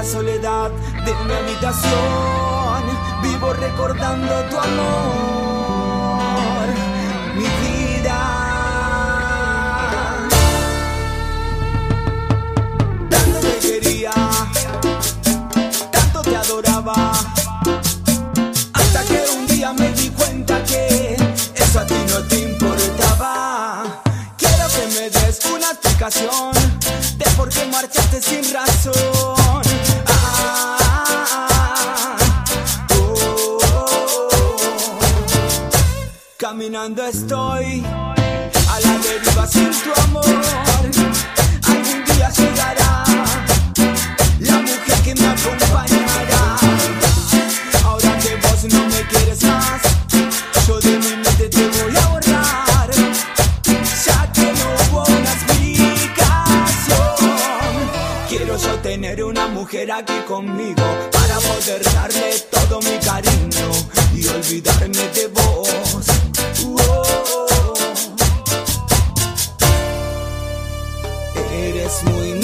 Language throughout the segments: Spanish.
la soledad de mi habitación vivo recordando tu amor, mi vida. Tanto te quería, tanto te adoraba, hasta que un día me di cuenta que eso a ti no te importaba. Quiero que me des una explicación de por qué marchaste sin razón. Caminando estoy a la deriva sin tu amor. Algún día llegará la mujer que me acompañará. Ahora que vos no me quieres más, yo de mi mente te voy a borrar. Ya que no hubo una explicación. Quiero yo tener una mujer aquí conmigo para poder darle todo mi cariño y olvidarme de vos. Eres muy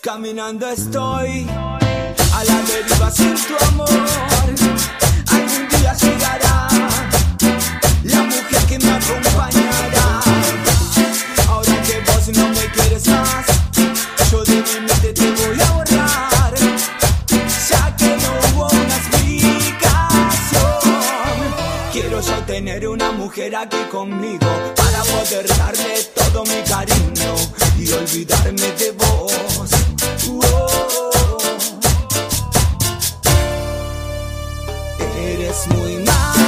Caminando estoy a la deriva sin tu amor. Algún día llegará Quiero yo tener una mujer aquí conmigo para poder darle todo mi cariño y olvidarme de vos. Eres muy mala.